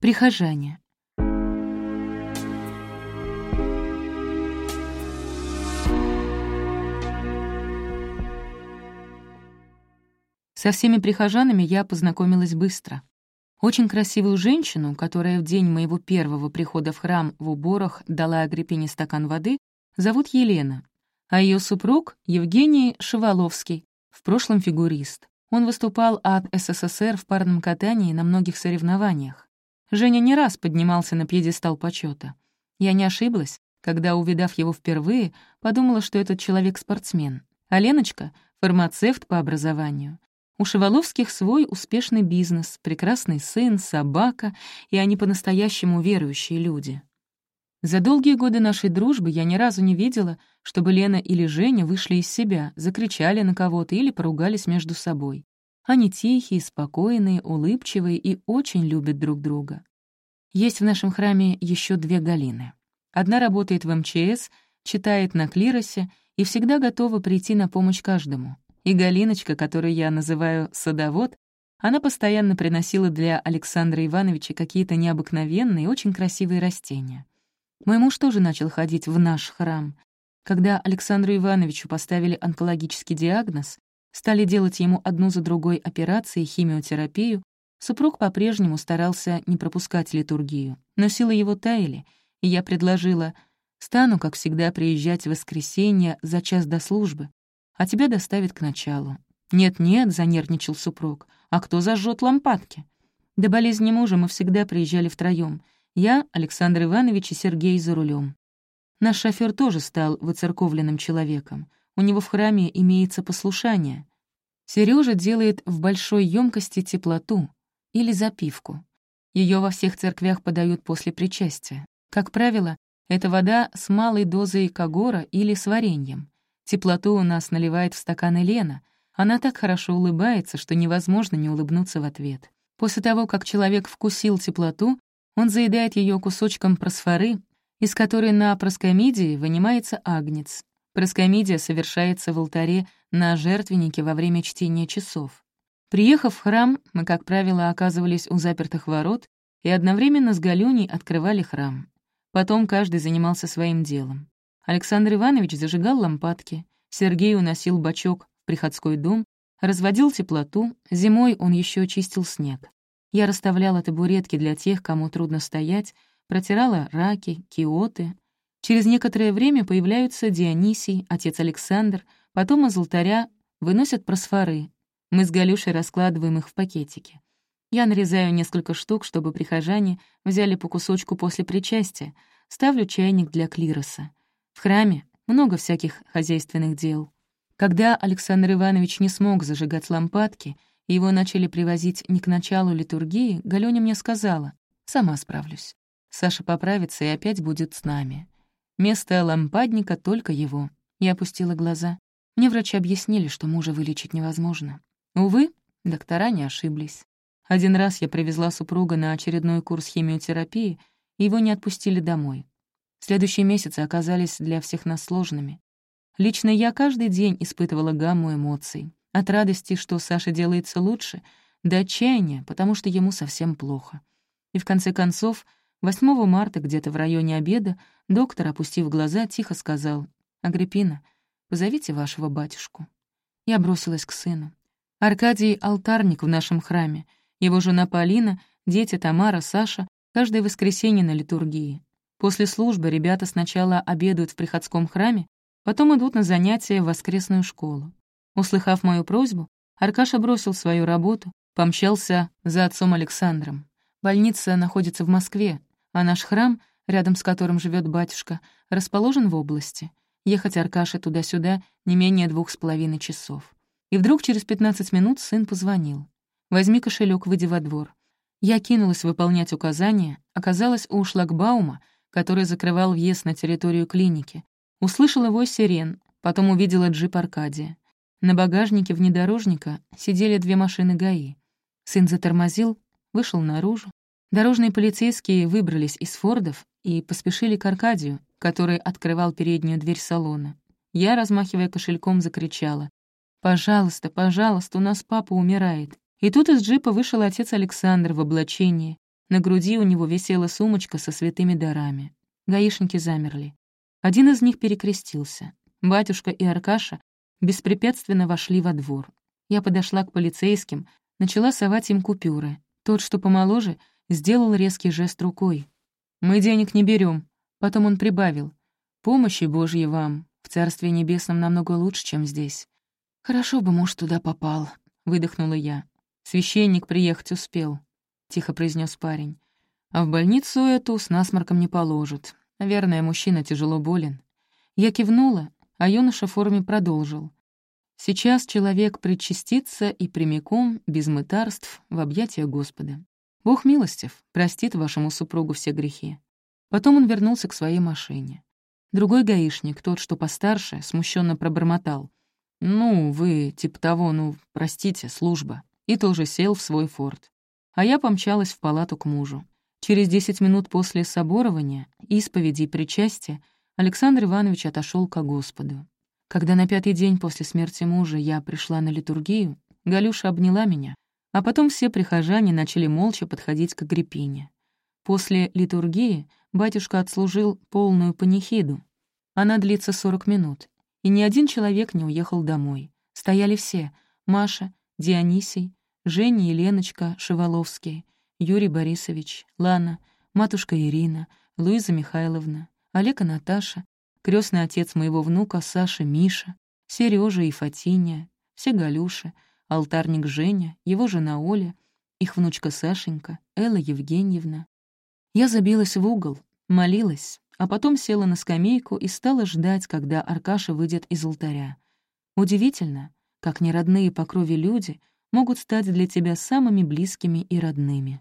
Прихожане. Со всеми прихожанами я познакомилась быстро. Очень красивую женщину, которая в день моего первого прихода в храм в уборах дала Агриппине стакан воды, зовут Елена, а ее супруг — Евгений Шеваловский, в прошлом фигурист. Он выступал от СССР в парном катании на многих соревнованиях. Женя не раз поднимался на пьедестал почета. Я не ошиблась, когда, увидав его впервые, подумала, что этот человек спортсмен. А Леночка — фармацевт по образованию. У Шеваловских свой успешный бизнес, прекрасный сын, собака, и они по-настоящему верующие люди. За долгие годы нашей дружбы я ни разу не видела, чтобы Лена или Женя вышли из себя, закричали на кого-то или поругались между собой. Они тихие, спокойные, улыбчивые и очень любят друг друга. Есть в нашем храме еще две Галины. Одна работает в МЧС, читает на клиросе и всегда готова прийти на помощь каждому. И Галиночка, которую я называю «садовод», она постоянно приносила для Александра Ивановича какие-то необыкновенные, очень красивые растения. Мой муж тоже начал ходить в наш храм. Когда Александру Ивановичу поставили онкологический диагноз, стали делать ему одну за другой операции химиотерапию, супруг по-прежнему старался не пропускать литургию. Но силы его таяли, и я предложила «Стану, как всегда, приезжать в воскресенье за час до службы, а тебя доставят к началу». «Нет-нет», — занервничал супруг, «а кто зажжет лампадки?» До болезни мужа мы всегда приезжали втроем. Я, Александр Иванович и Сергей за рулем. Наш шофер тоже стал выцерковленным человеком. У него в храме имеется послушание. Сережа делает в большой емкости теплоту или запивку. Ее во всех церквях подают после причастия. Как правило, это вода с малой дозой кагора или с вареньем. Теплоту у нас наливает в стаканы Лена. Она так хорошо улыбается, что невозможно не улыбнуться в ответ. После того, как человек вкусил теплоту, он заедает ее кусочком просфоры, из которой на проскомидии вынимается агнец. Проскомидия совершается в алтаре на жертвеннике во время чтения часов. Приехав в храм, мы, как правило, оказывались у запертых ворот и одновременно с Галюней открывали храм. Потом каждый занимался своим делом. Александр Иванович зажигал лампадки, Сергей уносил бачок в приходской дом, разводил теплоту, зимой он еще чистил снег. Я расставляла табуретки для тех, кому трудно стоять, протирала раки, киоты. Через некоторое время появляются Дионисий, отец Александр, потом из алтаря выносят просфоры. Мы с Галюшей раскладываем их в пакетики. Я нарезаю несколько штук, чтобы прихожане взяли по кусочку после причастия, ставлю чайник для клироса. В храме много всяких хозяйственных дел. Когда Александр Иванович не смог зажигать лампадки, и его начали привозить не к началу литургии, Галёня мне сказала, «Сама справлюсь. Саша поправится и опять будет с нами. Место лампадника только его». Я опустила глаза. Мне врачи объяснили, что мужа вылечить невозможно. Увы, доктора не ошиблись. Один раз я привезла супруга на очередной курс химиотерапии, и его не отпустили домой. Следующие месяцы оказались для всех нас сложными. Лично я каждый день испытывала гамму эмоций. От радости, что Саша делается лучше, до отчаяния, потому что ему совсем плохо. И в конце концов, 8 марта, где-то в районе обеда, доктор, опустив глаза, тихо сказал, «Агриппина, позовите вашего батюшку». Я бросилась к сыну. Аркадий — алтарник в нашем храме. Его жена Полина, дети Тамара, Саша — каждое воскресенье на литургии. После службы ребята сначала обедают в приходском храме, потом идут на занятия в воскресную школу. Услыхав мою просьбу, Аркаша бросил свою работу, помчался за отцом Александром. Больница находится в Москве, а наш храм, рядом с которым живет батюшка, расположен в области. Ехать Аркаше туда-сюда не менее двух с половиной часов. И вдруг через 15 минут сын позвонил. «Возьми кошелек, выйди во двор». Я кинулась выполнять указания, оказалась у шлагбаума, который закрывал въезд на территорию клиники. Услышала его сирен, потом увидела джип Аркадия. На багажнике внедорожника сидели две машины ГАИ. Сын затормозил, вышел наружу. Дорожные полицейские выбрались из фордов и поспешили к Аркадию, который открывал переднюю дверь салона. Я, размахивая кошельком, закричала. «Пожалуйста, пожалуйста, у нас папа умирает». И тут из джипа вышел отец Александр в облачении. На груди у него висела сумочка со святыми дарами. Гаишники замерли. Один из них перекрестился. Батюшка и Аркаша беспрепятственно вошли во двор. Я подошла к полицейским, начала совать им купюры. Тот, что помоложе, сделал резкий жест рукой. «Мы денег не берем. Потом он прибавил. «Помощи Божьей вам. В Царстве Небесном намного лучше, чем здесь». «Хорошо бы муж туда попал», — выдохнула я. «Священник приехать успел», — тихо произнес парень. «А в больницу эту с насморком не положат. Наверное, мужчина тяжело болен». Я кивнула, а юноша в форме продолжил. Сейчас человек причастится и прямиком, без мытарств, в объятия Господа. Бог милостив, простит вашему супругу все грехи. Потом он вернулся к своей машине. Другой гаишник, тот, что постарше, смущенно пробормотал. «Ну, вы, типа того, ну, простите, служба». И тоже сел в свой форт. А я помчалась в палату к мужу. Через десять минут после соборования, исповеди и причастия Александр Иванович отошел ко Господу. Когда на пятый день после смерти мужа я пришла на литургию, Галюша обняла меня, а потом все прихожане начали молча подходить к Агриппине. После литургии батюшка отслужил полную панихиду. Она длится 40 минут, и ни один человек не уехал домой. Стояли все — Маша, Дионисий, Женя и Леночка Шеваловские, Юрий Борисович, Лана, матушка Ирина, Луиза Михайловна, Олег и Наташа, крестный отец моего внука Саша Миша, Сережа и Фатиния, все Галюши, алтарник Женя, его жена Оля, их внучка Сашенька, Элла Евгеньевна. Я забилась в угол, молилась, а потом села на скамейку и стала ждать, когда Аркаша выйдет из алтаря. Удивительно, как неродные по крови люди могут стать для тебя самыми близкими и родными.